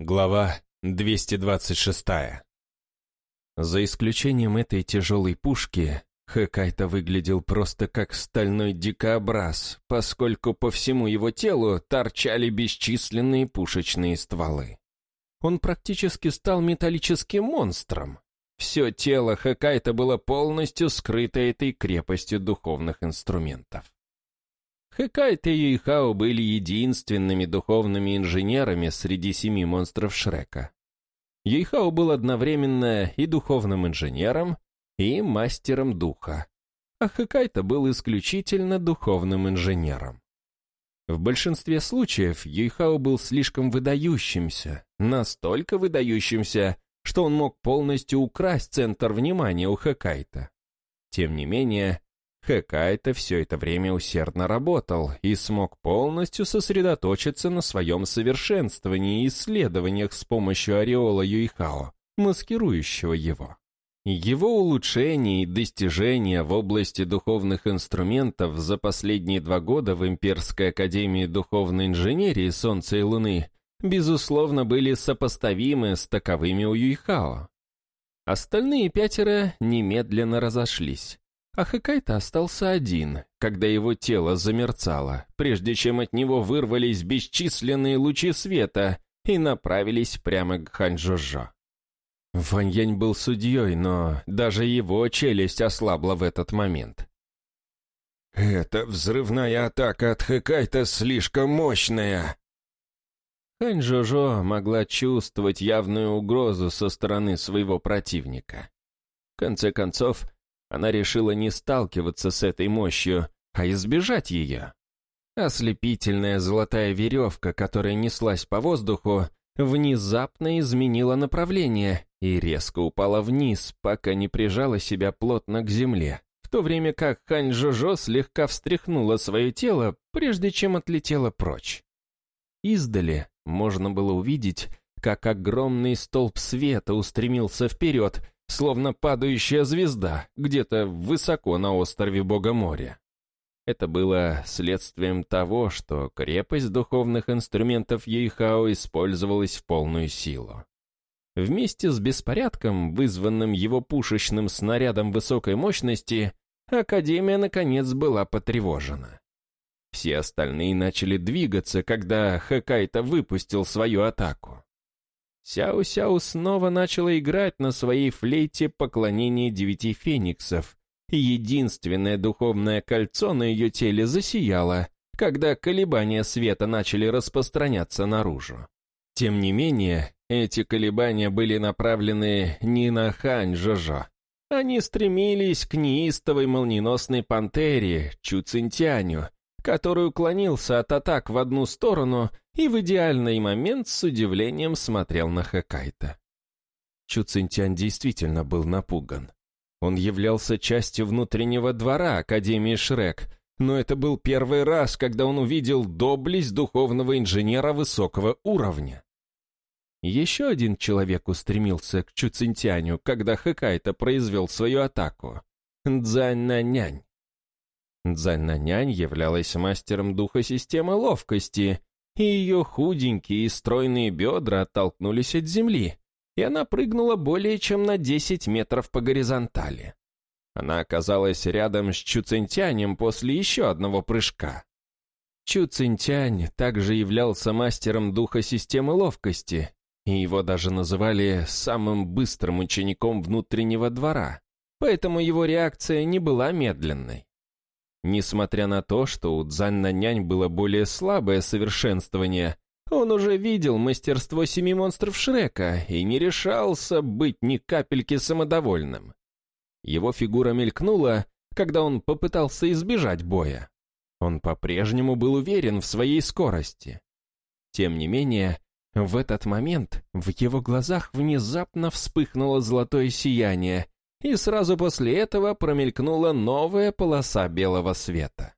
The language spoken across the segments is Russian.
Глава 226 За исключением этой тяжелой пушки, Хэкайта выглядел просто как стальной дикообраз, поскольку по всему его телу торчали бесчисленные пушечные стволы. Он практически стал металлическим монстром. Все тело Хэкайта было полностью скрыто этой крепостью духовных инструментов. Хэкайт и Юйхао были единственными духовными инженерами среди семи монстров Шрека. Юйхао был одновременно и духовным инженером, и мастером духа, а Хэкайта был исключительно духовным инженером. В большинстве случаев Юйхао был слишком выдающимся, настолько выдающимся, что он мог полностью украсть центр внимания у Хэкайта. Тем не менее, Хэкайта все это время усердно работал и смог полностью сосредоточиться на своем совершенствовании и исследованиях с помощью ореола Юйхао, маскирующего его. Его улучшения и достижения в области духовных инструментов за последние два года в Имперской Академии Духовной Инженерии Солнца и Луны, безусловно, были сопоставимы с таковыми у Юйхао. Остальные пятеро немедленно разошлись. А Хакайта остался один, когда его тело замерцало, прежде чем от него вырвались бесчисленные лучи света и направились прямо к Ханьжожо. Ваньянь был судьей, но даже его челюсть ослабла в этот момент. «Эта взрывная атака от Хэкайта слишком мощная!» Хань Жожо могла чувствовать явную угрозу со стороны своего противника. В конце концов, она решила не сталкиваться с этой мощью, а избежать ее. Ослепительная золотая веревка, которая неслась по воздуху, внезапно изменила направление и резко упала вниз, пока не прижала себя плотно к земле, в то время как Хань Жожо слегка встряхнула свое тело, прежде чем отлетела прочь. Издали можно было увидеть, как огромный столб света устремился вперед, словно падающая звезда где-то высоко на острове Бога моря. Это было следствием того, что крепость духовных инструментов Ейхао использовалась в полную силу. Вместе с беспорядком, вызванным его пушечным снарядом высокой мощности, Академия, наконец, была потревожена. Все остальные начали двигаться, когда Хэкайта выпустил свою атаку. Сяо-Сяо снова начала играть на своей флейте поклонение девяти фениксов, и единственное духовное кольцо на ее теле засияло, когда колебания света начали распространяться наружу. Тем не менее, эти колебания были направлены не на Хань Жожо. Они стремились к неистовой молниеносной пантере Чу Цинтяню, который уклонился от атак в одну сторону и в идеальный момент с удивлением смотрел на Хакайта. Чу действительно был напуган. Он являлся частью внутреннего двора Академии Шрек, но это был первый раз, когда он увидел доблесть духовного инженера высокого уровня. Еще один человек устремился к Чу когда Хэкайта произвел свою атаку. Цзань-нянь. Цзань-нянь являлась мастером духа системы ловкости, и ее худенькие и стройные бедра оттолкнулись от земли, и она прыгнула более чем на 10 метров по горизонтали. Она оказалась рядом с Чуцинтянем после еще одного прыжка. Чуцинтянь также являлся мастером духа системы ловкости, и его даже называли самым быстрым учеником внутреннего двора, поэтому его реакция не была медленной. Несмотря на то, что у Цзань-нянь было более слабое совершенствование, он уже видел мастерство семи монстров Шрека и не решался быть ни капельки самодовольным. Его фигура мелькнула, когда он попытался избежать боя. Он по-прежнему был уверен в своей скорости. Тем не менее, в этот момент в его глазах внезапно вспыхнуло золотое сияние, и сразу после этого промелькнула новая полоса белого света.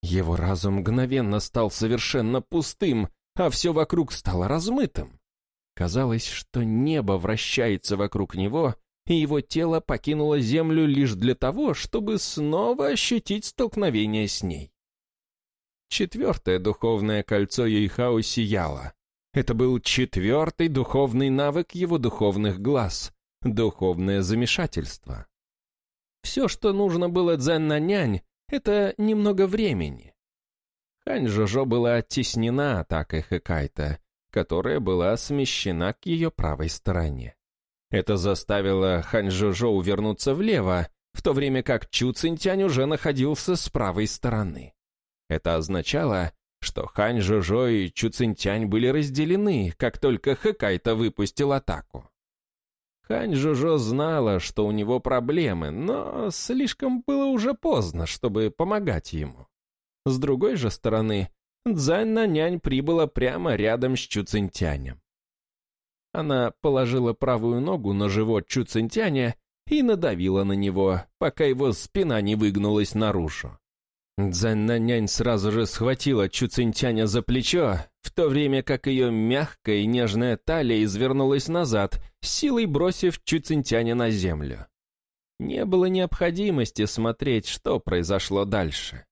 Его разум мгновенно стал совершенно пустым, а все вокруг стало размытым. Казалось, что небо вращается вокруг него, и его тело покинуло землю лишь для того, чтобы снова ощутить столкновение с ней. Четвертое духовное кольцо Юйхао сияло. Это был четвертый духовный навык его духовных глаз — духовное замешательство. Все, что нужно было Дзен-нянь, это немного времени. Хань Жожо была оттеснена атакой Хэкайта, которая была смещена к ее правой стороне. Это заставило Хань Жожо увернуться влево, в то время как Чу Цинтянь уже находился с правой стороны. Это означало, что Хань Жожо и Чу Цинтянь были разделены, как только Хэкайта выпустил атаку. Хань Жожо знала, что у него проблемы, но слишком было уже поздно, чтобы помогать ему. С другой же стороны, Цзань нянь прибыла прямо рядом с Чу Цинтянем. Она положила правую ногу на живот Чу Цинтяня и надавила на него, пока его спина не выгнулась наружу. Дзяннанянь сразу же схватила Чуцинтяня за плечо, в то время как ее мягкая и нежная талия извернулась назад, силой бросив Чуцинтяня на землю. Не было необходимости смотреть, что произошло дальше.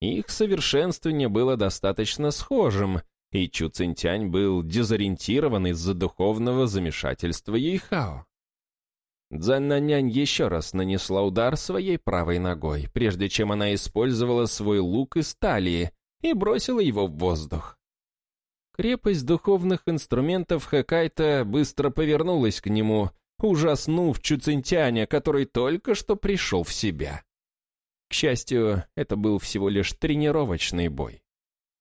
Их совершенствование было достаточно схожим, и Чуцинтянь был дезориентирован из-за духовного замешательства Ейхао. Дзаннанянь еще раз нанесла удар своей правой ногой, прежде чем она использовала свой лук из талии и бросила его в воздух. Крепость духовных инструментов Хэкайта быстро повернулась к нему, ужаснув Чуцинтяня, который только что пришел в себя. К счастью, это был всего лишь тренировочный бой.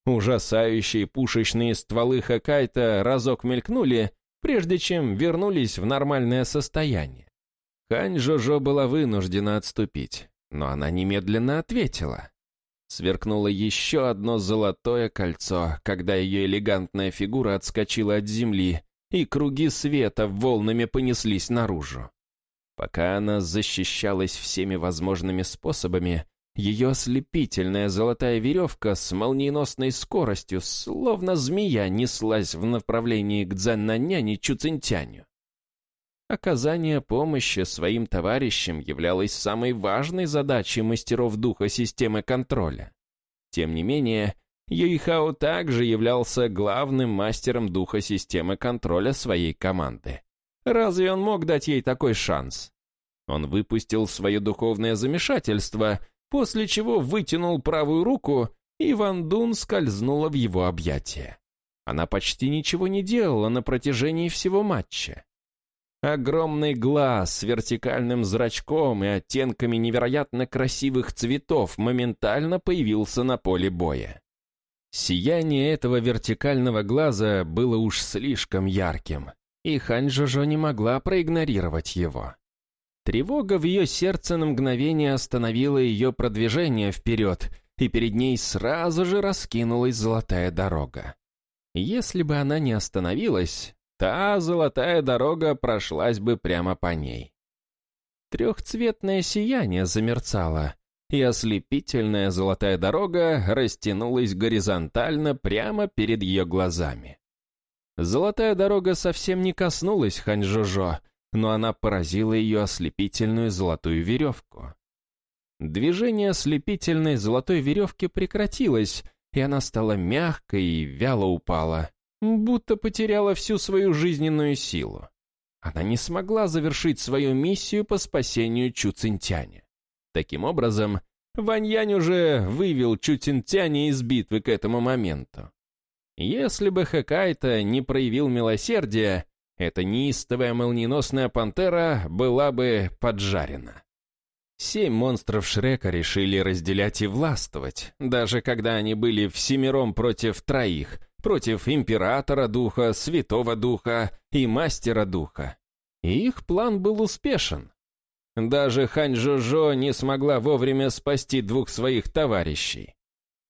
Ужасающие пушечные стволы Хэкайта разок мелькнули, прежде чем вернулись в нормальное состояние. Хань Жожо была вынуждена отступить, но она немедленно ответила. Сверкнуло еще одно золотое кольцо, когда ее элегантная фигура отскочила от земли, и круги света волнами понеслись наружу. Пока она защищалась всеми возможными способами, ее ослепительная золотая веревка с молниеносной скоростью, словно змея, неслась в направлении к Дзаннаняне Чуцинтяню. Оказание помощи своим товарищам являлось самой важной задачей мастеров духа системы контроля. Тем не менее, Юйхао также являлся главным мастером духа системы контроля своей команды. Разве он мог дать ей такой шанс? Он выпустил свое духовное замешательство, после чего вытянул правую руку, и Ван Дун скользнула в его объятия. Она почти ничего не делала на протяжении всего матча. Огромный глаз с вертикальным зрачком и оттенками невероятно красивых цветов моментально появился на поле боя. Сияние этого вертикального глаза было уж слишком ярким, и Хань Жожо не могла проигнорировать его. Тревога в ее сердце на мгновение остановила ее продвижение вперед, и перед ней сразу же раскинулась золотая дорога. Если бы она не остановилась, та золотая дорога прошлась бы прямо по ней. Трехцветное сияние замерцало, и ослепительная золотая дорога растянулась горизонтально прямо перед ее глазами. Золотая дорога совсем не коснулась Ханьжожо, но она поразила ее ослепительную золотую веревку. Движение ослепительной золотой веревки прекратилось, и она стала мягкой и вяло упала будто потеряла всю свою жизненную силу. Она не смогла завершить свою миссию по спасению Чу Цинтяня. Таким образом, Ваньянь уже вывел Чу Цинтяня из битвы к этому моменту. Если бы Хакайта не проявил милосердия, эта неистовая молниеносная пантера была бы поджарена. Семь монстров Шрека решили разделять и властвовать, даже когда они были всемиром против троих, против Императора Духа, Святого Духа и Мастера Духа. И их план был успешен. Даже Хань Жожо не смогла вовремя спасти двух своих товарищей.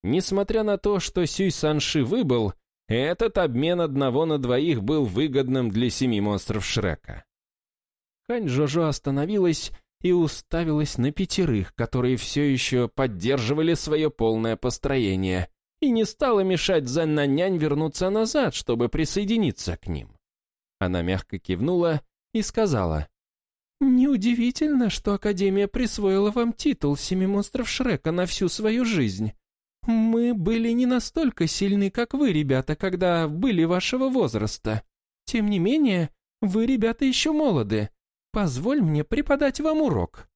Несмотря на то, что Сюй Санши выбыл, этот обмен одного на двоих был выгодным для семи монстров Шрека. Хань Жожо остановилась и уставилась на пятерых, которые все еще поддерживали свое полное построение, и не стала мешать Заннанянь вернуться назад, чтобы присоединиться к ним. Она мягко кивнула и сказала, «Неудивительно, что Академия присвоила вам титул Семи монстров Шрека на всю свою жизнь. Мы были не настолько сильны, как вы, ребята, когда были вашего возраста. Тем не менее, вы, ребята, еще молоды. Позволь мне преподать вам урок».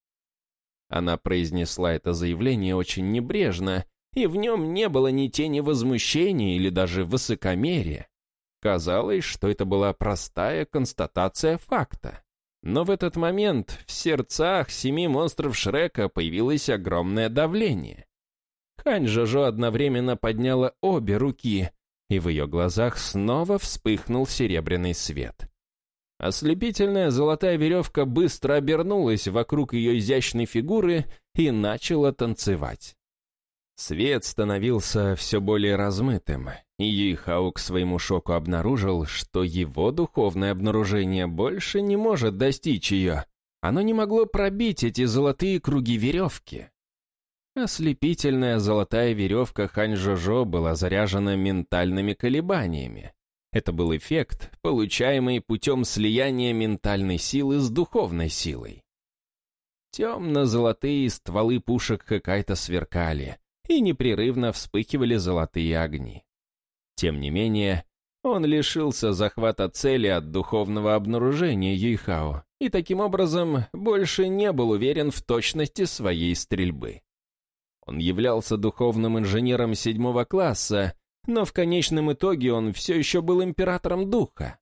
Она произнесла это заявление очень небрежно, и в нем не было ни тени возмущения или даже высокомерия. Казалось, что это была простая констатация факта. Но в этот момент в сердцах семи монстров Шрека появилось огромное давление. Хань Жожо одновременно подняла обе руки, и в ее глазах снова вспыхнул серебряный свет. Ослепительная золотая веревка быстро обернулась вокруг ее изящной фигуры и начала танцевать. Свет становился все более размытым, и Юйхао к своему шоку обнаружил, что его духовное обнаружение больше не может достичь ее. Оно не могло пробить эти золотые круги веревки. Ослепительная золотая веревка Хань-Жожо была заряжена ментальными колебаниями. Это был эффект, получаемый путем слияния ментальной силы с духовной силой. Темно-золотые стволы пушек Хэкайта сверкали, и непрерывно вспыхивали золотые огни. Тем не менее, он лишился захвата цели от духовного обнаружения Юйхао и таким образом больше не был уверен в точности своей стрельбы. Он являлся духовным инженером седьмого класса, но в конечном итоге он все еще был императором духа.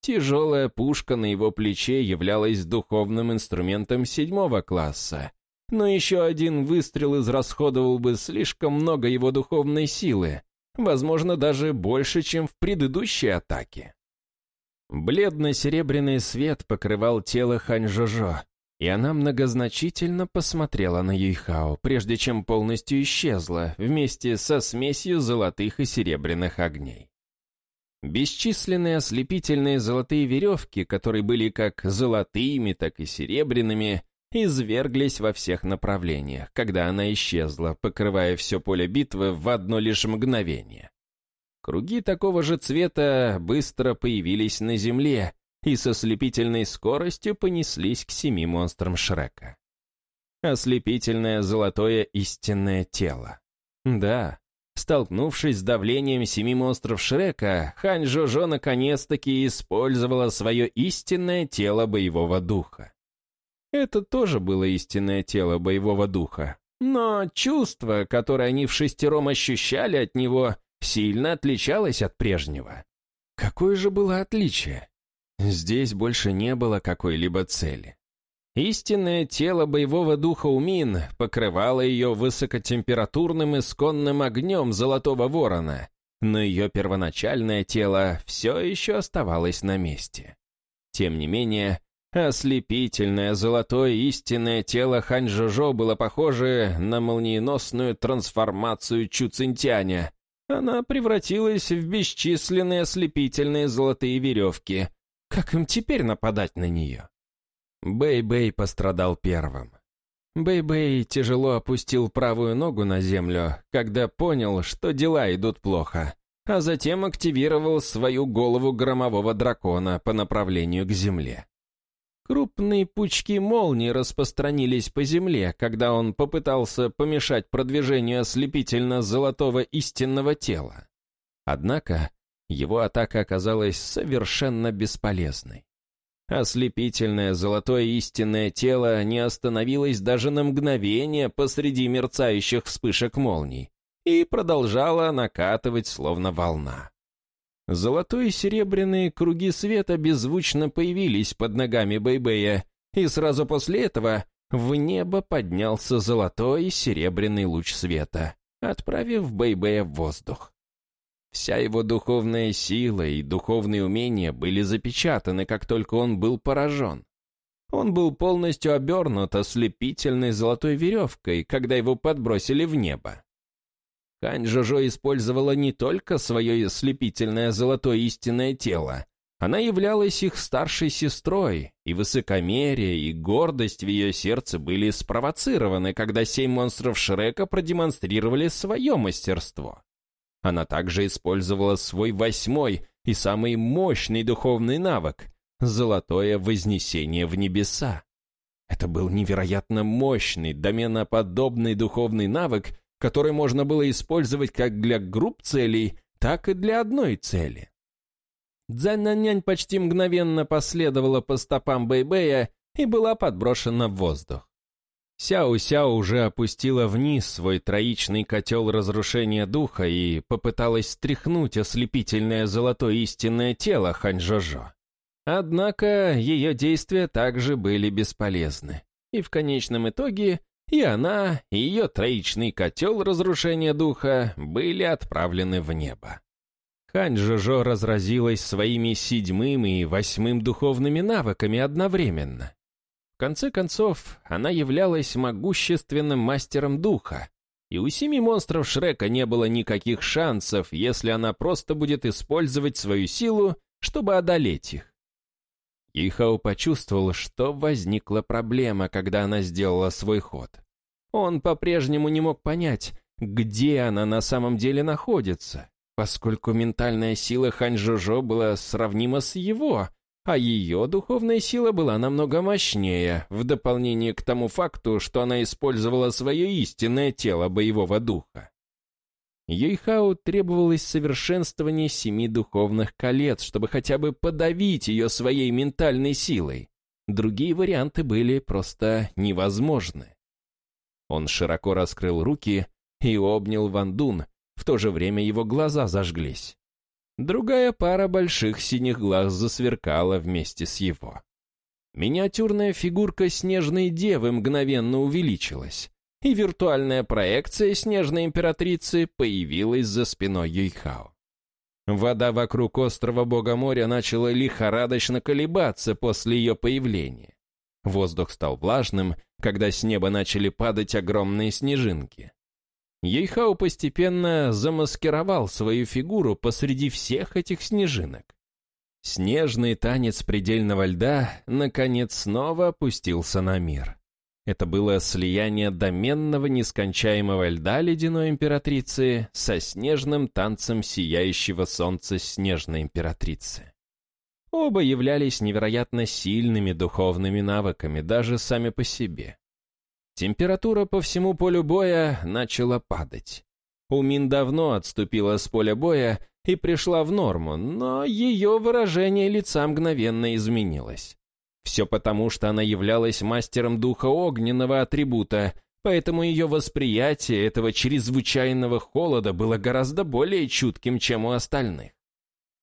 Тяжелая пушка на его плече являлась духовным инструментом седьмого класса, но еще один выстрел израсходовал бы слишком много его духовной силы, возможно, даже больше, чем в предыдущей атаке. Бледно-серебряный свет покрывал тело Хань-Жожо, и она многозначительно посмотрела на Юйхао, прежде чем полностью исчезла, вместе со смесью золотых и серебряных огней. Бесчисленные ослепительные золотые веревки, которые были как золотыми, так и серебряными, изверглись во всех направлениях, когда она исчезла, покрывая все поле битвы в одно лишь мгновение. Круги такого же цвета быстро появились на земле и со слепительной скоростью понеслись к семи монстрам Шрека. Ослепительное золотое истинное тело. Да, столкнувшись с давлением семи монстров Шрека, Хань Жожо наконец-таки использовала свое истинное тело боевого духа. Это тоже было истинное тело боевого духа. Но чувство, которое они в шестером ощущали от него, сильно отличалось от прежнего. Какое же было отличие? Здесь больше не было какой-либо цели. Истинное тело боевого духа Умин покрывало ее высокотемпературным исконным огнем Золотого Ворона, но ее первоначальное тело все еще оставалось на месте. Тем не менее, Ослепительное золотое истинное тело Хань Жожо было похоже на молниеносную трансформацию Чу Цинтяня. Она превратилась в бесчисленные ослепительные золотые веревки. Как им теперь нападать на нее? Бэй-Бэй пострадал первым. Бэй-Бэй тяжело опустил правую ногу на землю, когда понял, что дела идут плохо, а затем активировал свою голову громового дракона по направлению к земле. Крупные пучки молний распространились по земле, когда он попытался помешать продвижению ослепительно-золотого истинного тела. Однако его атака оказалась совершенно бесполезной. Ослепительное золотое истинное тело не остановилось даже на мгновение посреди мерцающих вспышек молний и продолжало накатывать словно волна. Золотой и серебряные круги света беззвучно появились под ногами Бэйбэя, и сразу после этого в небо поднялся золотой и серебряный луч света, отправив Бэйбэя в воздух. Вся его духовная сила и духовные умения были запечатаны, как только он был поражен. Он был полностью обернут ослепительной золотой веревкой, когда его подбросили в небо. Хань Жожо использовала не только свое ослепительное золотое истинное тело, она являлась их старшей сестрой, и высокомерие и гордость в ее сердце были спровоцированы, когда семь монстров Шрека продемонстрировали свое мастерство. Она также использовала свой восьмой и самый мощный духовный навык — золотое вознесение в небеса. Это был невероятно мощный, доменоподобный духовный навык, который можно было использовать как для групп целей, так и для одной цели. Дзяннянь почти мгновенно последовала по стопам Бэйбэя и была подброшена в воздух. Сяо-Сяо уже опустила вниз свой троичный котел разрушения духа и попыталась стряхнуть ослепительное золотое истинное тело Ханьжожо. Однако ее действия также были бесполезны, и в конечном итоге и она, и ее троичный котел разрушения духа были отправлены в небо. Хань Жожо разразилась своими седьмым и восьмым духовными навыками одновременно. В конце концов, она являлась могущественным мастером духа, и у семи монстров Шрека не было никаких шансов, если она просто будет использовать свою силу, чтобы одолеть их. Ихао почувствовал, что возникла проблема, когда она сделала свой ход. Он по-прежнему не мог понять, где она на самом деле находится, поскольку ментальная сила Хань-Жужо была сравнима с его, а ее духовная сила была намного мощнее, в дополнение к тому факту, что она использовала свое истинное тело боевого духа. Юйхау требовалось совершенствование семи духовных колец, чтобы хотя бы подавить ее своей ментальной силой. Другие варианты были просто невозможны. Он широко раскрыл руки и обнял Ван Дун, в то же время его глаза зажглись. Другая пара больших синих глаз засверкала вместе с его. Миниатюрная фигурка снежной девы мгновенно увеличилась, и виртуальная проекция снежной императрицы появилась за спиной Юйхао. Вода вокруг острова Бога моря начала лихорадочно колебаться после ее появления. Воздух стал влажным, когда с неба начали падать огромные снежинки. Ейхау постепенно замаскировал свою фигуру посреди всех этих снежинок. Снежный танец предельного льда, наконец, снова опустился на мир. Это было слияние доменного нескончаемого льда ледяной императрицы со снежным танцем сияющего солнца снежной императрицы. Оба являлись невероятно сильными духовными навыками даже сами по себе. Температура по всему полю боя начала падать. Умин давно отступила с поля боя и пришла в норму, но ее выражение лица мгновенно изменилось. Все потому, что она являлась мастером духа огненного атрибута, поэтому ее восприятие этого чрезвычайного холода было гораздо более чутким, чем у остальных.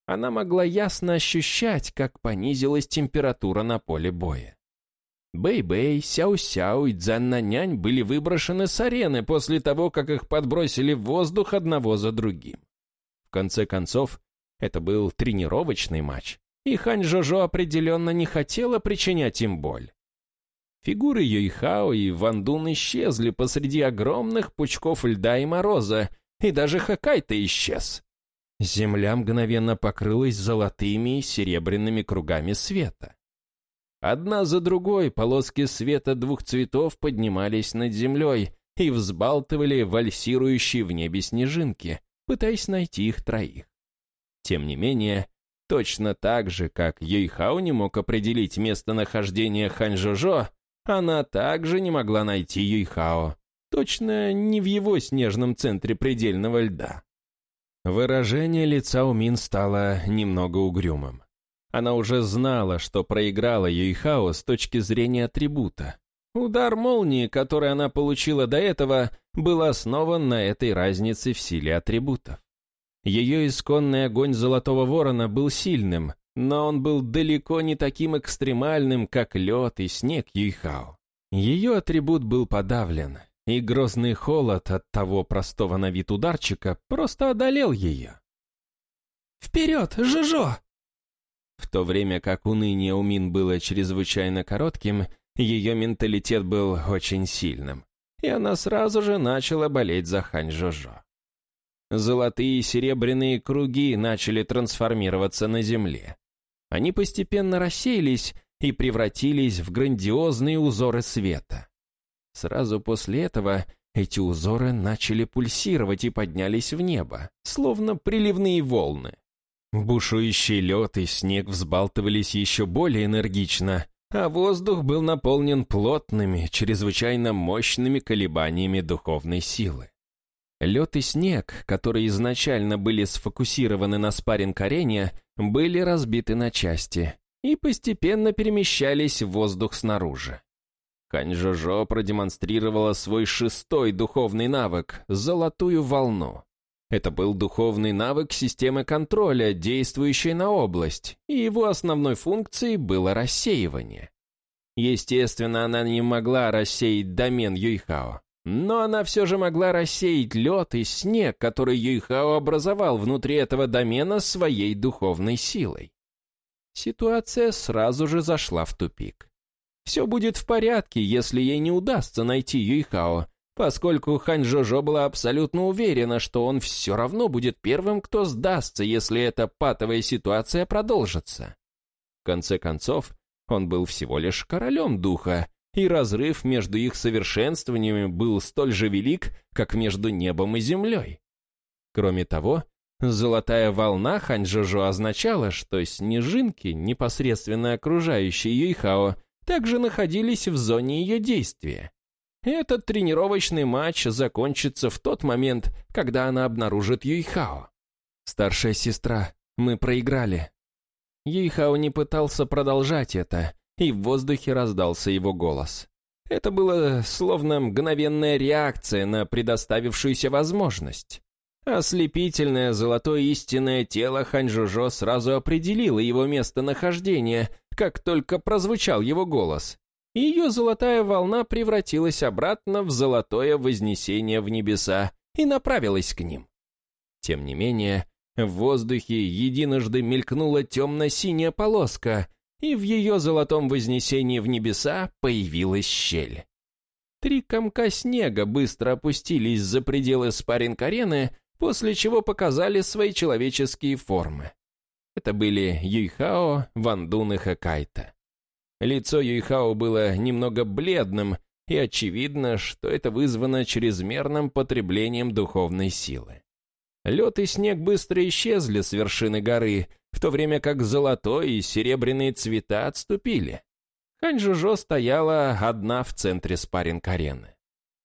Она могла ясно ощущать, как понизилась температура на поле боя. Бэй-Бэй, Сяо-Сяо и Дзяннанянь были выброшены с арены после того, как их подбросили в воздух одного за другим. В конце концов, это был тренировочный матч, и Хань Жожо определенно не хотела причинять им боль. Фигуры Юйхао и Ван Дун исчезли посреди огромных пучков льда и мороза, и даже Хакайта исчез. Земля мгновенно покрылась золотыми и серебряными кругами света. Одна за другой полоски света двух цветов поднимались над землей и взбалтывали вальсирующие в небе снежинки, пытаясь найти их троих. Тем не менее, точно так же, как Юйхао не мог определить местонахождение Ханьжожо, она также не могла найти Юйхао, точно не в его снежном центре предельного льда. Выражение лица у Мин стало немного угрюмым. Она уже знала, что проиграла Юйхао с точки зрения атрибута. Удар молнии, который она получила до этого, был основан на этой разнице в силе атрибутов. Ее исконный огонь Золотого Ворона был сильным, но он был далеко не таким экстремальным, как лед и снег Юйхао. Ее атрибут был подавлен, и грозный холод от того простого на вид ударчика просто одолел ее. «Вперед, Жижо!» В то время как уныние у Мин было чрезвычайно коротким, ее менталитет был очень сильным, и она сразу же начала болеть за Хань Жожо. Золотые и серебряные круги начали трансформироваться на земле. Они постепенно рассеялись и превратились в грандиозные узоры света. Сразу после этого эти узоры начали пульсировать и поднялись в небо, словно приливные волны. Бушующий лед и снег взбалтывались еще более энергично, а воздух был наполнен плотными, чрезвычайно мощными колебаниями духовной силы. Лед и снег, которые изначально были сфокусированы на спарринг-арене, были разбиты на части и постепенно перемещались в воздух снаружи. Хань-Жожо продемонстрировала свой шестой духовный навык — золотую волну. Это был духовный навык системы контроля, действующей на область, и его основной функцией было рассеивание. Естественно, она не могла рассеять домен Юйхао, но она все же могла рассеять лед и снег, который Юйхао образовал внутри этого домена своей духовной силой. Ситуация сразу же зашла в тупик. Все будет в порядке, если ей не удастся найти Юйхао, поскольку Хань Жожо была абсолютно уверена, что он все равно будет первым, кто сдастся, если эта патовая ситуация продолжится. В конце концов, он был всего лишь королем духа, и разрыв между их совершенствованиями был столь же велик, как между небом и землей. Кроме того, золотая волна Ханьжожо означала, что снежинки, непосредственно окружающие Юйхао, также находились в зоне ее действия. Этот тренировочный матч закончится в тот момент, когда она обнаружит Юйхао. «Старшая сестра, мы проиграли». Юйхао не пытался продолжать это, и в воздухе раздался его голос. Это было словно мгновенная реакция на предоставившуюся возможность. Ослепительное золотое истинное тело Ханьжужо сразу определило его местонахождение, как только прозвучал его голос. Ее золотая волна превратилась обратно в золотое вознесение в небеса и направилась к ним. Тем не менее, в воздухе единожды мелькнула темно-синяя полоска, и в ее золотом вознесении в небеса появилась щель. Три комка снега быстро опустились за пределы спарринг-арены, после чего показали свои человеческие формы. Это были Юйхао, Вандун и Хакайта. Лицо Юйхао было немного бледным, и очевидно, что это вызвано чрезмерным потреблением духовной силы. Лед и снег быстро исчезли с вершины горы, в то время как золотой и серебряные цвета отступили. Хань Жужо стояла одна в центре спарринг-арены.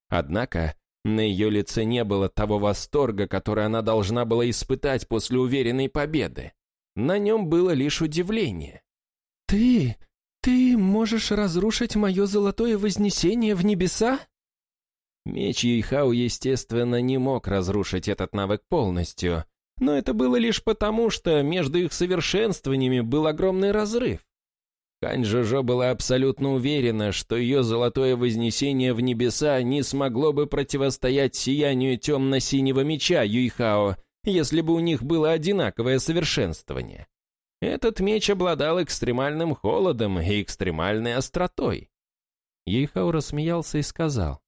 Однако на ее лице не было того восторга, который она должна была испытать после уверенной победы. На нем было лишь удивление. «Ты... ты можешь разрушить мое золотое вознесение в небеса?» Меч Юйхау, естественно, не мог разрушить этот навык полностью, но это было лишь потому, что между их совершенствованиями был огромный разрыв. Хань Жожо была абсолютно уверена, что ее золотое вознесение в небеса не смогло бы противостоять сиянию темно-синего меча Юйхао, если бы у них было одинаковое совершенствование. Этот меч обладал экстремальным холодом и экстремальной остротой. Юйхао рассмеялся и сказал,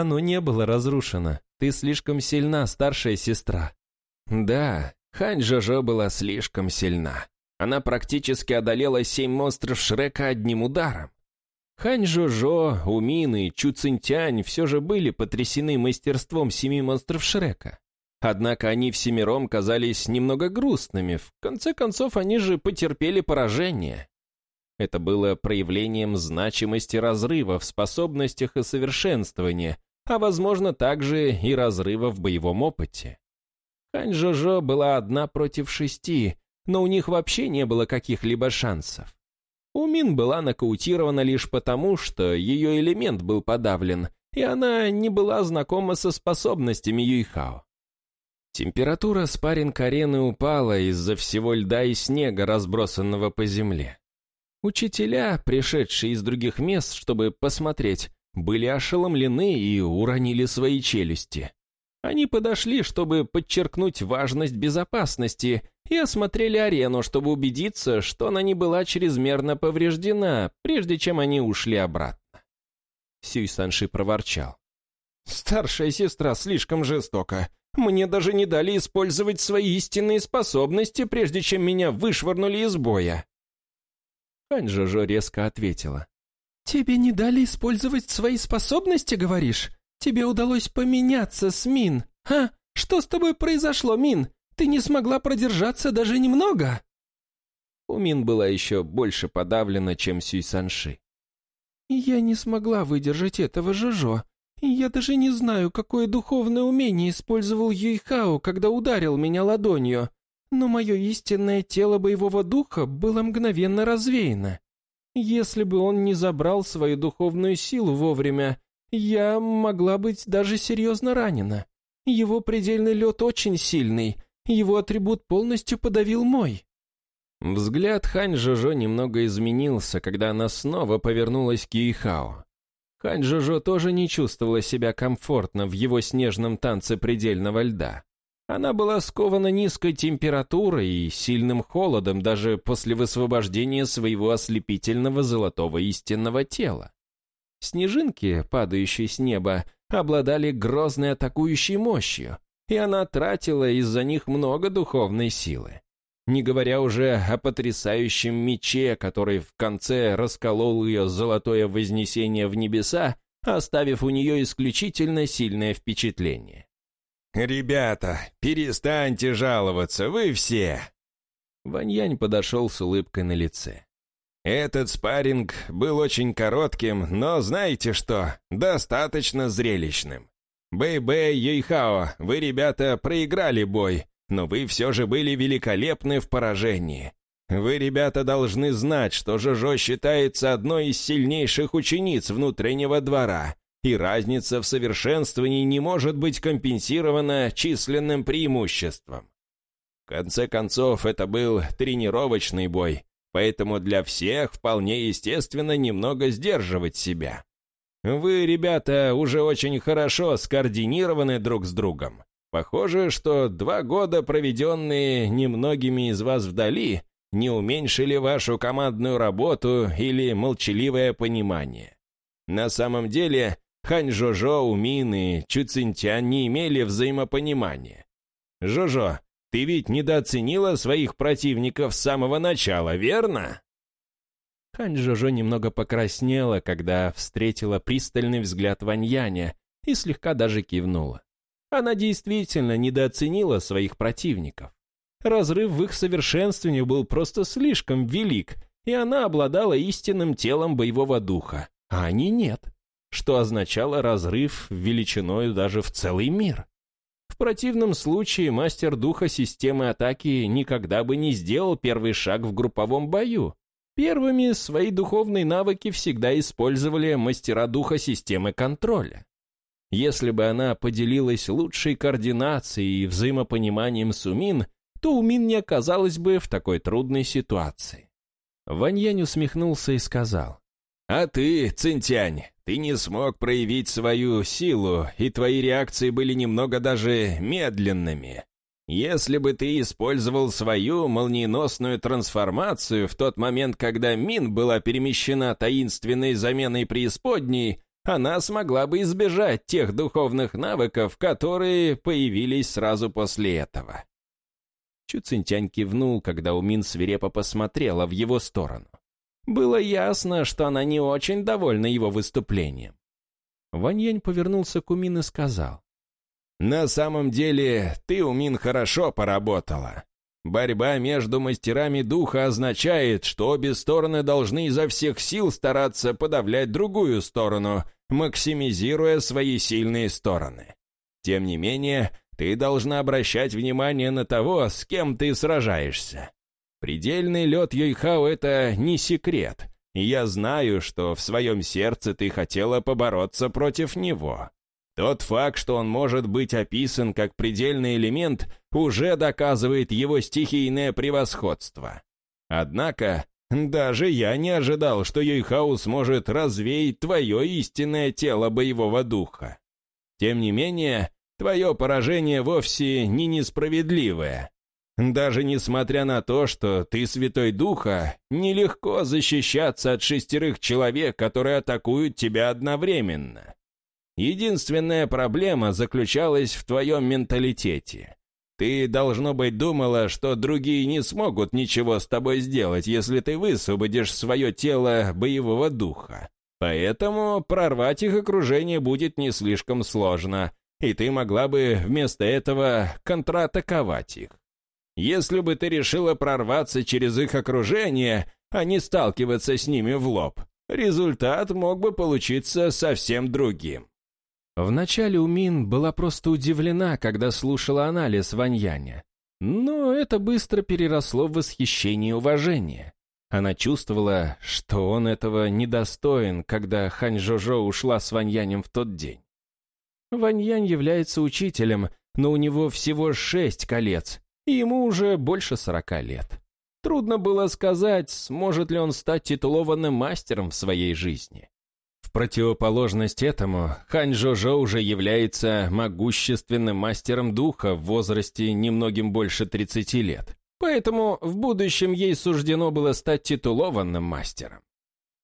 оно не было разрушено. Ты слишком сильна, старшая сестра. Да, Хань Жожо была слишком сильна. Она практически одолела семь монстров Шрека одним ударом. Хань Жожо, Умин и Чу Цинтянь все же были потрясены мастерством семи монстров Шрека. Однако они всемиром казались немного грустными, в конце концов они же потерпели поражение. Это было проявлением значимости разрыва в способностях и совершенствовании, а возможно также и разрыва в боевом опыте. Хань Жожо была одна против шести, но у них вообще не было каких-либо шансов. Умин была нокаутирована лишь потому, что ее элемент был подавлен, и она не была знакома со способностями Юйхао. Температура спарринг-арены упала из-за всего льда и снега, разбросанного по земле. Учителя, пришедшие из других мест, чтобы посмотреть, были ошеломлены и уронили свои челюсти. Они подошли, чтобы подчеркнуть важность безопасности, и осмотрели арену, чтобы убедиться, что она не была чрезмерно повреждена, прежде чем они ушли обратно. Сюй Санши проворчал. «Старшая сестра слишком жестока. Мне даже не дали использовать свои истинные способности, прежде чем меня вышвырнули из боя. Хань Жожо резко ответила. «Тебе не дали использовать свои способности, говоришь? Тебе удалось поменяться с Мин. А? Что с тобой произошло, Мин? Ты не смогла продержаться даже немного?» У Мин была еще больше подавлена, чем Сюй Санши. «Я не смогла выдержать этого Жожо. Я даже не знаю, какое духовное умение использовал Юйхао, когда ударил меня ладонью, но мое истинное тело боевого духа было мгновенно развеяно. Если бы он не забрал свою духовную силу вовремя, я могла быть даже серьезно ранена. Его предельный лед очень сильный, его атрибут полностью подавил мой. Взгляд Хань Жожо немного изменился, когда она снова повернулась к Юйхао. Хань Жожо тоже не чувствовала себя комфортно в его снежном танце предельного льда. Она была скована низкой температурой и сильным холодом даже после высвобождения своего ослепительного золотого истинного тела. Снежинки, падающие с неба, обладали грозной атакующей мощью, и она тратила из-за них много духовной силы не говоря уже о потрясающем мече, который в конце расколол ее золотое вознесение в небеса, оставив у нее исключительно сильное впечатление. «Ребята, перестаньте жаловаться, вы все!» Ваньянь подошел с улыбкой на лице. «Этот спарринг был очень коротким, но знаете что, достаточно зрелищным. Бэй-Бэй, Юйхао, вы, ребята, проиграли бой, но вы все же были великолепны в поражении. Вы, ребята, должны знать, что Жожо считается одной из сильнейших учениц внутреннего двора, и разница в совершенствовании не может быть компенсирована численным преимуществом. В конце концов, это был тренировочный бой, поэтому для всех вполне естественно немного сдерживать себя. Вы, ребята, уже очень хорошо скоординированы друг с другом. Похоже, что два года, проведенные немногими из вас вдали, не уменьшили вашу командную работу или молчаливое понимание. На самом деле, Хань Жожо, Умин и Чуцинтян не имели взаимопонимания. Жожо, ты ведь недооценила своих противников с самого начала, верно? Хань Жожо немного покраснела, когда встретила пристальный взгляд Ваньяня и слегка даже кивнула. Она действительно недооценила своих противников. Разрыв в их совершенствовании был просто слишком велик, и она обладала истинным телом боевого духа, а они нет, что означало разрыв величиной даже в целый мир. В противном случае мастер духа системы атаки никогда бы не сделал первый шаг в групповом бою. Первыми свои духовные навыки всегда использовали мастера духа системы контроля. Если бы она поделилась лучшей координацией и взаимопониманием с Умин, то Умин не оказалась бы в такой трудной ситуации. Ваньянь усмехнулся и сказал, «А ты, Цинтянь, ты не смог проявить свою силу, и твои реакции были немного даже медленными. Если бы ты использовал свою молниеносную трансформацию в тот момент, когда Мин была перемещена таинственной заменой преисподней, она смогла бы избежать тех духовных навыков, которые появились сразу после этого. Чу кивнул, когда Умин свирепо посмотрела в его сторону. Было ясно, что она не очень довольна его выступлением. Ваньянь повернулся к Умин и сказал. «На самом деле, ты, Умин, хорошо поработала. Борьба между мастерами духа означает, что обе стороны должны изо всех сил стараться подавлять другую сторону, максимизируя свои сильные стороны. Тем не менее, ты должна обращать внимание на того, с кем ты сражаешься. Предельный лед Йойхао — это не секрет, и я знаю, что в своем сердце ты хотела побороться против него. Тот факт, что он может быть описан как предельный элемент, уже доказывает его стихийное превосходство. Однако, даже я не ожидал, что Юйхау сможет развеять твое истинное тело боевого духа. Тем не менее, твое поражение вовсе не несправедливое. Даже несмотря на то, что ты святой духа, нелегко защищаться от шестерых человек, которые атакуют тебя одновременно. Единственная проблема заключалась в твоем менталитете. Ты, должно быть, думала, что другие не смогут ничего с тобой сделать, если ты высвободишь свое тело боевого духа. Поэтому прорвать их окружение будет не слишком сложно, и ты могла бы вместо этого контратаковать их. Если бы ты решила прорваться через их окружение, а не сталкиваться с ними в лоб, результат мог бы получиться совсем другим. Вначале Умин была просто удивлена, когда слушала анализ Ваньяня. Но это быстро переросло в восхищение и уважение. Она чувствовала, что он этого недостоин, когда Хань Жожо ушла с Ваньянем в тот день. Ваньянь является учителем, но у него всего шесть колец, и ему уже больше сорока лет. Трудно было сказать, сможет ли он стать титулованным мастером в своей жизни. В противоположность этому, Хань Жожо уже является могущественным мастером духа в возрасте немногим больше 30 лет. Поэтому в будущем ей суждено было стать титулованным мастером.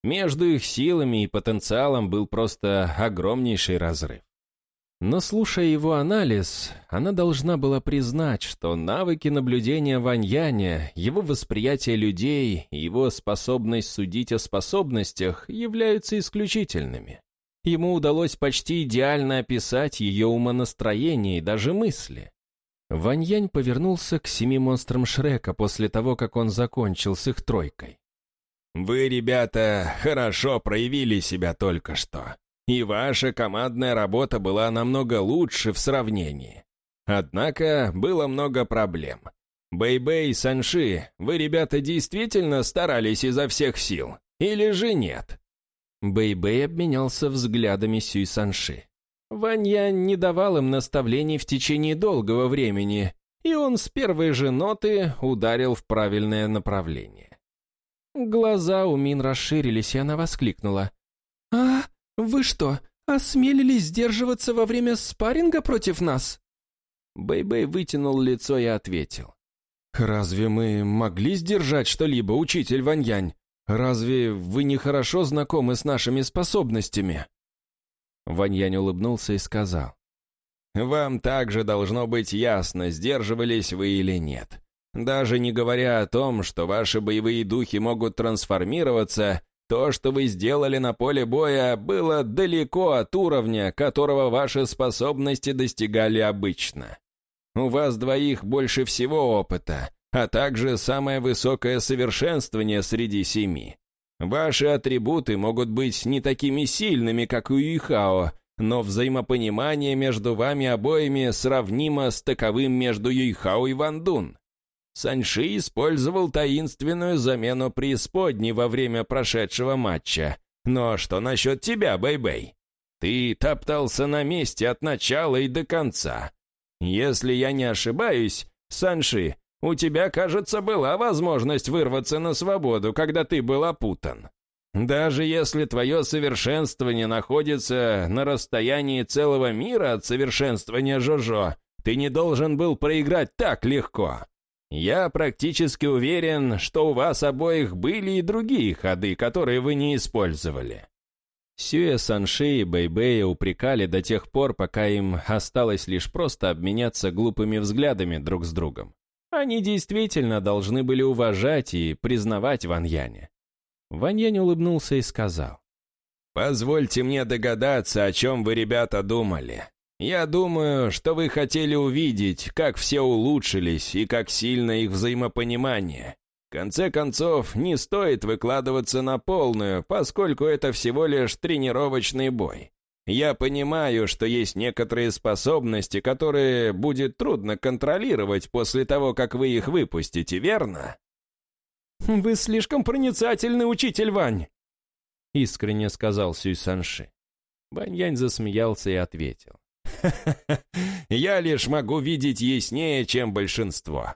Между их силами и потенциалом был просто огромнейший разрыв. Но слушая его анализ, она должна была признать, что навыки наблюдения Ваньяня, его восприятие людей и его способность судить о способностях являются исключительными. Ему удалось почти идеально описать ее умонастроение и даже мысли. Ваньянь повернулся к семи монстрам Шрека после того, как он закончил с их тройкой. «Вы, ребята, хорошо проявили себя только что и ваша командная работа была намного лучше в сравнении. Однако было много проблем. Бэй-Бэй, Санши, вы, ребята, действительно старались изо всех сил? Или же нет?» Бэй-Бэй обменялся взглядами с Сюй Санши. Ваньянь не давал им наставлений в течение долгого времени, и он с первой же ноты ударил в правильное направление. Глаза у Мин расширились, и она воскликнула. «А, «Вы что, осмелились сдерживаться во время спарринга против нас?» Бэй-Бэй вытянул лицо и ответил. «Разве мы могли сдержать что-либо, учитель Ваньянь? Разве вы не хорошо знакомы с нашими способностями?» Ваньянь улыбнулся и сказал. «Вам также должно быть ясно, сдерживались вы или нет. Даже не говоря о том, что ваши боевые духи могут трансформироваться, то, что вы сделали на поле боя, было далеко от уровня, которого ваши способности достигали обычно. У вас двоих больше всего опыта, а также самое высокое совершенствование среди семи. Ваши атрибуты могут быть не такими сильными, как у Юйхао, но взаимопонимание между вами обоими сравнимо с таковым между Юйхао и Вандун. Саньши использовал таинственную замену преисподней во время прошедшего матча. Но что насчет тебя, Бэй-Бэй? Ты топтался на месте от начала и до конца. Если я не ошибаюсь, Санши, у тебя, кажется, была возможность вырваться на свободу, когда ты был опутан. Даже если твое совершенствование находится на расстоянии целого мира от совершенствования Жожо, ты не должен был проиграть так легко. Я практически уверен, что у вас обоих были и другие ходы, которые вы не использовали». Сюэ Санши и Бэйбэя упрекали до тех пор, пока им осталось лишь просто обменяться глупыми взглядами друг с другом. Они действительно должны были уважать и признавать Ван Яня. Ван Янь улыбнулся и сказал. «Позвольте мне догадаться, о чем вы, ребята, думали. Я думаю, что вы хотели увидеть, как все улучшились и как сильно их взаимопонимание. В конце концов, не стоит выкладываться на полную, поскольку это всего лишь тренировочный бой. Я понимаю, что есть некоторые способности, которые будет трудно контролировать после того, как вы их выпустите, верно? «Вы слишком проницательный учитель Вань!» — искренне сказал Сюй Санши. Ваньянь засмеялся и ответил. Я лишь могу видеть яснее, чем большинство.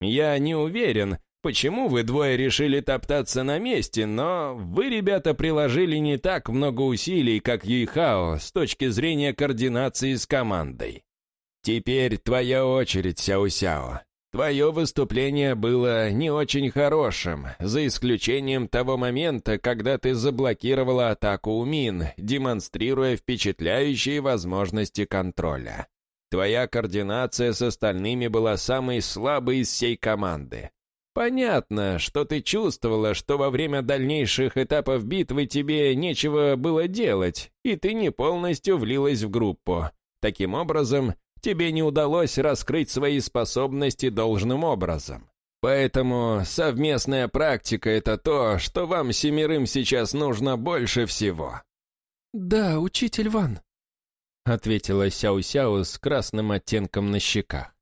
Я не уверен, почему вы двое решили топтаться на месте, но вы, ребята, приложили не так много усилий, как Юйхао, с точки зрения координации с командой. Теперь твоя очередь, Сяо-Сяо. Твое выступление было не очень хорошим, за исключением того момента, когда ты заблокировала атаку у мин, демонстрируя впечатляющие возможности контроля. Твоя координация с остальными была самой слабой из всей команды. Понятно, что ты чувствовала, что во время дальнейших этапов битвы тебе нечего было делать, и ты не полностью влилась в группу. Таким образом, тебе не удалось раскрыть свои способности должным образом. Поэтому совместная практика — это то, что вам семерым сейчас нужно больше всего». «Да, учитель Ван». ответила Сяо-Сяо с красным оттенком на щеках.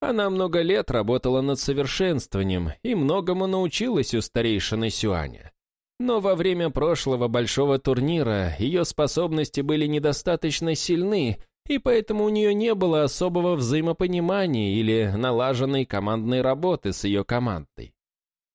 Она много лет работала над совершенствованием и многому научилась у старейшины Сюаня. Но во время прошлого большого турнира ее способности были недостаточно сильны, и поэтому у нее не было особого взаимопонимания или налаженной командной работы с ее командой.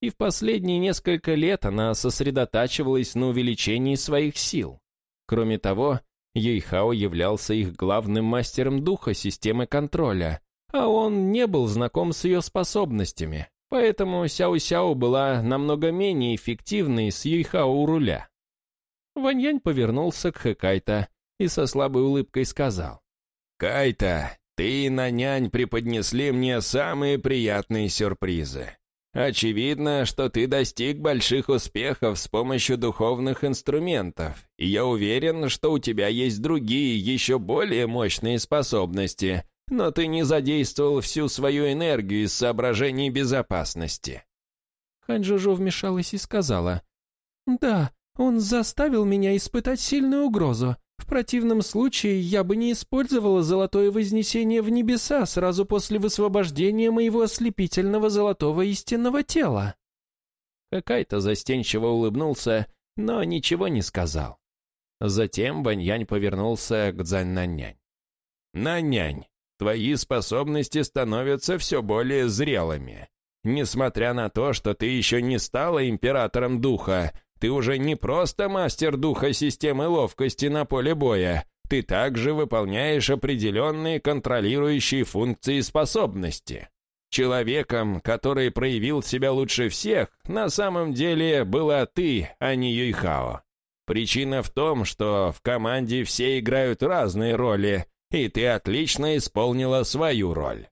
И в последние несколько лет она сосредотачивалась на увеличении своих сил. Кроме того, Юйхао являлся их главным мастером духа системы контроля, а он не был знаком с ее способностями, поэтому Сяо-Сяо была намного менее эффективной с Юйхао у руля. Ваньянь повернулся к Хэкайта и со слабой улыбкой сказал. «Кайта, ты и Нанянь преподнесли мне самые приятные сюрпризы. Очевидно, что ты достиг больших успехов с помощью духовных инструментов, и я уверен, что у тебя есть другие, еще более мощные способности, но ты не задействовал всю свою энергию из соображений безопасности». Ханжужу вмешалась и сказала, «Да, он заставил меня испытать сильную угрозу. Противном случае я бы не использовала золотое вознесение в небеса сразу после высвобождения моего ослепительного золотого истинного тела». Какай-то застенчиво улыбнулся, но ничего не сказал. Затем Баньянь повернулся к Цзань-Наннянь. «Наннянь, твои способности становятся все более зрелыми. Несмотря на то, что ты еще не стала императором духа, ты уже не просто мастер духа системы ловкости на поле боя, ты также выполняешь определенные контролирующие функции способности. Человеком, который проявил себя лучше всех, на самом деле была ты, а не Юйхао. Причина в том, что в команде все играют разные роли, и ты отлично исполнила свою роль».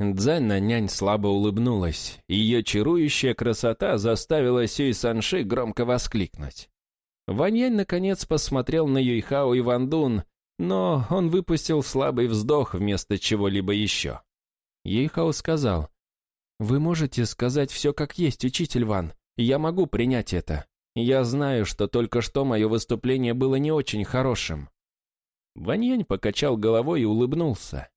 Дзанна нянь слабо улыбнулась, ее чарующая красота заставила Сюй Санши громко воскликнуть. Ваньянь наконец посмотрел на Юйхао и Вандун, но он выпустил слабый вздох вместо чего-либо еще. Юйхао сказал, «Вы можете сказать все как есть, учитель Ван, я могу принять это. Я знаю, что только что мое выступление было не очень хорошим. Ваньянь покачал головой и улыбнулся.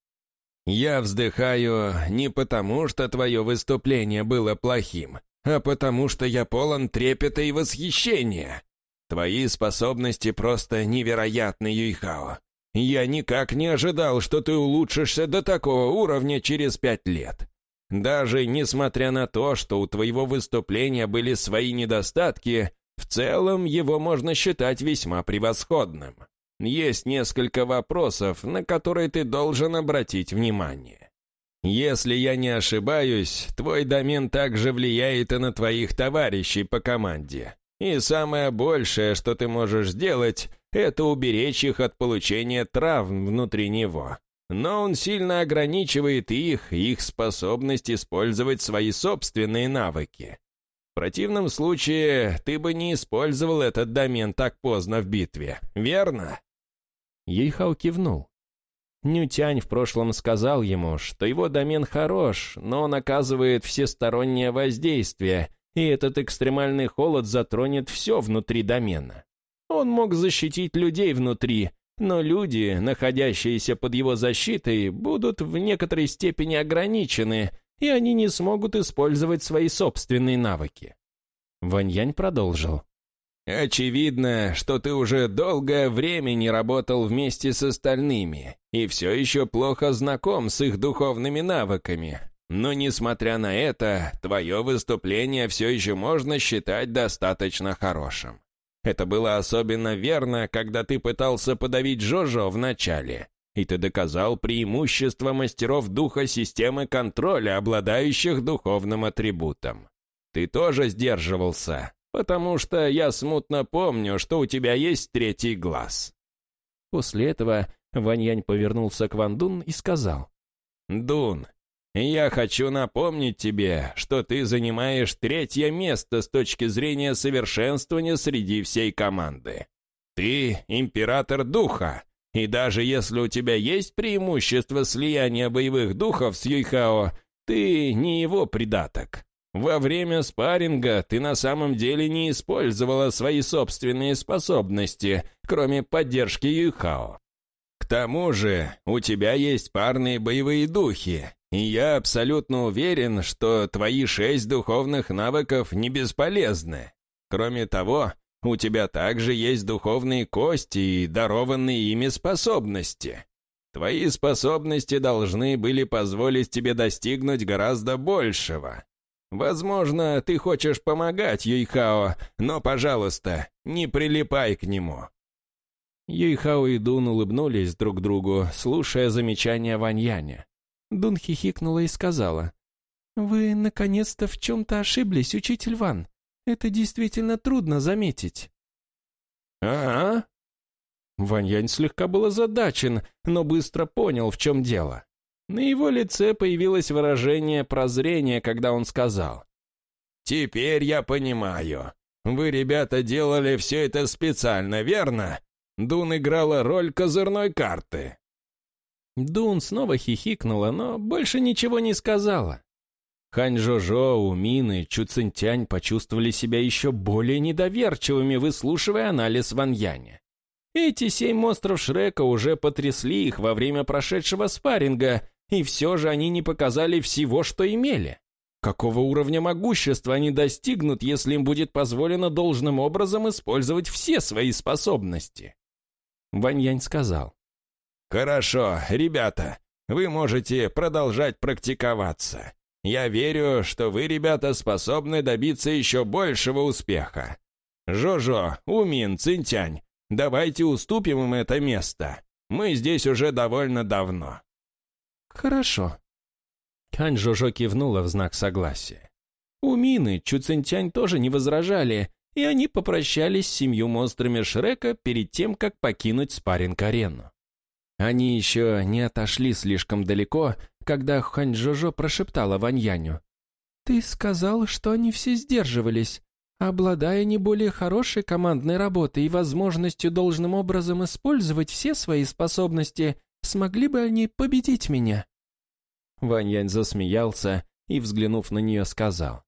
«Я вздыхаю не потому, что твое выступление было плохим, а потому, что я полон трепета и восхищения. Твои способности просто невероятны, Юйхао. Я никак не ожидал, что ты улучшишься до такого уровня через пять лет. Даже несмотря на то, что у твоего выступления были свои недостатки, в целом его можно считать весьма превосходным. Есть несколько вопросов, на которые ты должен обратить внимание. Если я не ошибаюсь, твой домен также влияет и на твоих товарищей по команде. И самое большее, что ты можешь сделать, это уберечь их от получения травм внутри него. Но он сильно ограничивает их их способность использовать свои собственные навыки. В противном случае ты бы не использовал этот домен так поздно в битве, верно? Ейхау кивнул. Нютянь в прошлом сказал ему, что его домен хорош, но он оказывает всестороннее воздействие, и этот экстремальный холод затронет все внутри домена. Он мог защитить людей внутри, но люди, находящиеся под его защитой, будут в некоторой степени ограничены, и они не смогут использовать свои собственные навыки. Ваньянь продолжил. Очевидно, что ты уже долгое время не работал вместе с остальными и все еще плохо знаком с их духовными навыками. Но, несмотря на это, твое выступление все еще можно считать достаточно хорошим. Это было особенно верно, когда ты пытался подавить Жожо в начале, и ты доказал преимущество мастеров духа системы контроля, обладающих духовным атрибутом. Ты тоже сдерживался, потому что я смутно помню, что у тебя есть третий глаз». После этого Ваньянь повернулся к Ван Дун и сказал, «Дун, я хочу напомнить тебе, что ты занимаешь третье место с точки зрения совершенствования среди всей команды. Ты император духа, и даже если у тебя есть преимущество слияния боевых духов с Юйхао, ты не его придаток. Во время спарринга ты на самом деле не использовала свои собственные способности, кроме поддержки Юйхао. К К тому же, у тебя есть парные боевые духи, и я абсолютно уверен, что твои шесть духовных навыков не бесполезны. Кроме того, у тебя также есть духовные кости и дарованные ими способности. Твои способности должны были позволить тебе достигнуть гораздо большего. Возможно, ты хочешь помогать Юйхао, но, пожалуйста, не прилипай к нему». Юйхао и Дун улыбнулись друг другу, слушая замечания Ваньяня. Дун хихикнула и сказала, «Вы, наконец-то, в чем-то ошиблись, учитель Ван. Это действительно трудно заметить». «А-а?» Ваньянь слегка был озадачен, но быстро понял, в чем дело. На его лице появилось выражение прозрения, когда он сказал. «Теперь я понимаю. Вы, ребята, делали все это специально, верно? Дун играла роль козырной карты». Дун снова хихикнула, но больше ничего не сказала. Хань Жожо, Умин и Чу Цинтянь почувствовали себя еще более недоверчивыми, выслушивая анализ Ван Яня. Эти семь монстров Шрека уже потрясли их во время прошедшего спарринга, и все же они не показали всего, что имели. Какого уровня могущества они достигнут, если им будет позволено должным образом использовать все свои способности? Ваньянь сказал. «Хорошо, ребята, вы можете продолжать практиковаться. Я верю, что вы, ребята, способны добиться еще большего успеха. Жожо, Умин, Цинтянь, давайте уступим им это место. Мы здесь уже довольно давно». «Хорошо». Хань Жожо кивнула в знак согласия. Умин и Чуцинтянь тоже не возражали, и они попрощались с семью монстрами Шрека перед тем, как покинуть спарринг-арену. Они еще не отошли слишком далеко, когда Ханьжожо прошептала Ваньяню. «Ты сказал, что они все сдерживались. Обладая не более хорошей командной работой и возможностью должным образом использовать все свои способности, смогли бы они победить меня?» Ваньянь засмеялся и, взглянув на нее, сказал.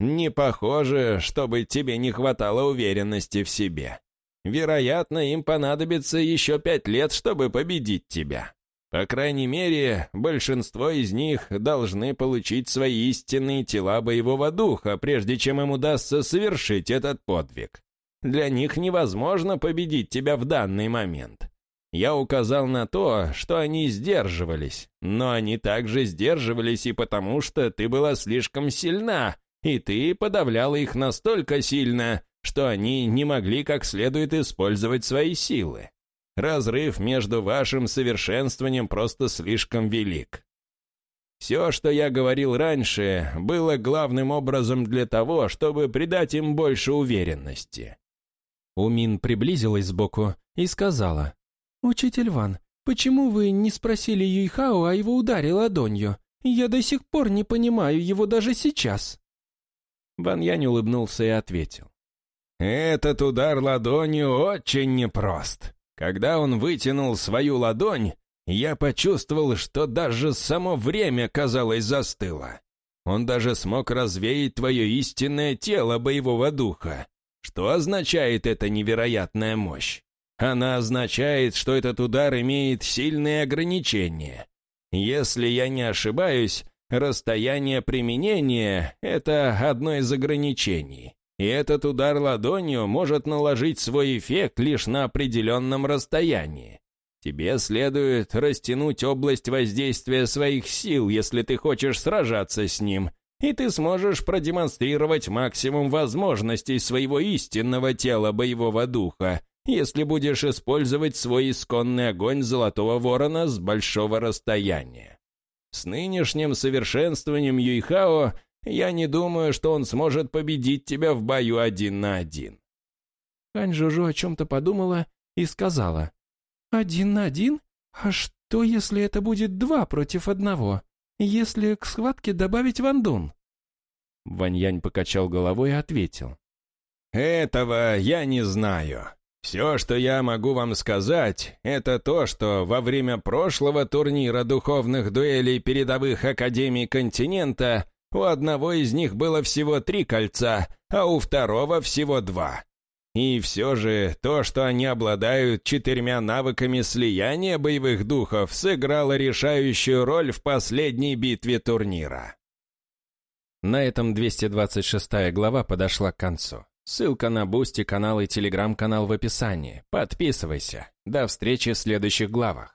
«Не похоже, чтобы тебе не хватало уверенности в себе. Вероятно, им понадобится еще пять лет, чтобы победить тебя. По крайней мере, большинство из них должны получить свои истинные тела боевого духа, прежде чем им удастся совершить этот подвиг. Для них невозможно победить тебя в данный момент. Я указал на то, что они сдерживались, но они также сдерживались и потому, что ты была слишком сильна, и ты подавляла их настолько сильно, что они не могли как следует использовать свои силы. Разрыв между вашим совершенствованием просто слишком велик. Все, что я говорил раньше, было главным образом для того, чтобы придать им больше уверенности. Умин приблизилась сбоку и сказала, «Учитель Ван, почему вы не спросили Юйхао о его ударе ладонью? Я до сих пор не понимаю его даже сейчас». Ван Янь улыбнулся и ответил. Этот удар ладонью очень непрост. Когда он вытянул свою ладонь, я почувствовал, что даже само время, казалось, застыло. Он даже смог развеять твое истинное тело боевого духа. Что означает эта невероятная мощь? Она означает, что этот удар имеет сильные ограничения. Если я не ошибаюсь, расстояние применения — это одно из ограничений и этот удар ладонью может наложить свой эффект лишь на определенном расстоянии. Тебе следует растянуть область воздействия своих сил, если ты хочешь сражаться с ним, и ты сможешь продемонстрировать максимум возможностей своего истинного тела боевого духа, если будешь использовать свой исконный огонь Золотого Ворона с большого расстояния. С нынешним совершенствованием Юйхао я не думаю, что он сможет победить тебя в бою один на один». Хань Жужу о чем-то подумала и сказала. «Один на один? А что, если это будет два против одного? Если к схватке добавить Вандун?» Ваньянь покачал головой и ответил. «Этого я не знаю. Все, что я могу вам сказать, это то, что во время прошлого турнира духовных дуэлей передовых академий континента у одного из них было всего три кольца, а у второго всего два. И все же то, что они обладают четырьмя навыками слияния боевых духов, сыграло решающую роль в последней битве турнира. На этом 226 глава подошла к концу. Ссылка на Бусти, канал и Телеграм-канал в описании. Подписывайся. До встречи в следующих главах.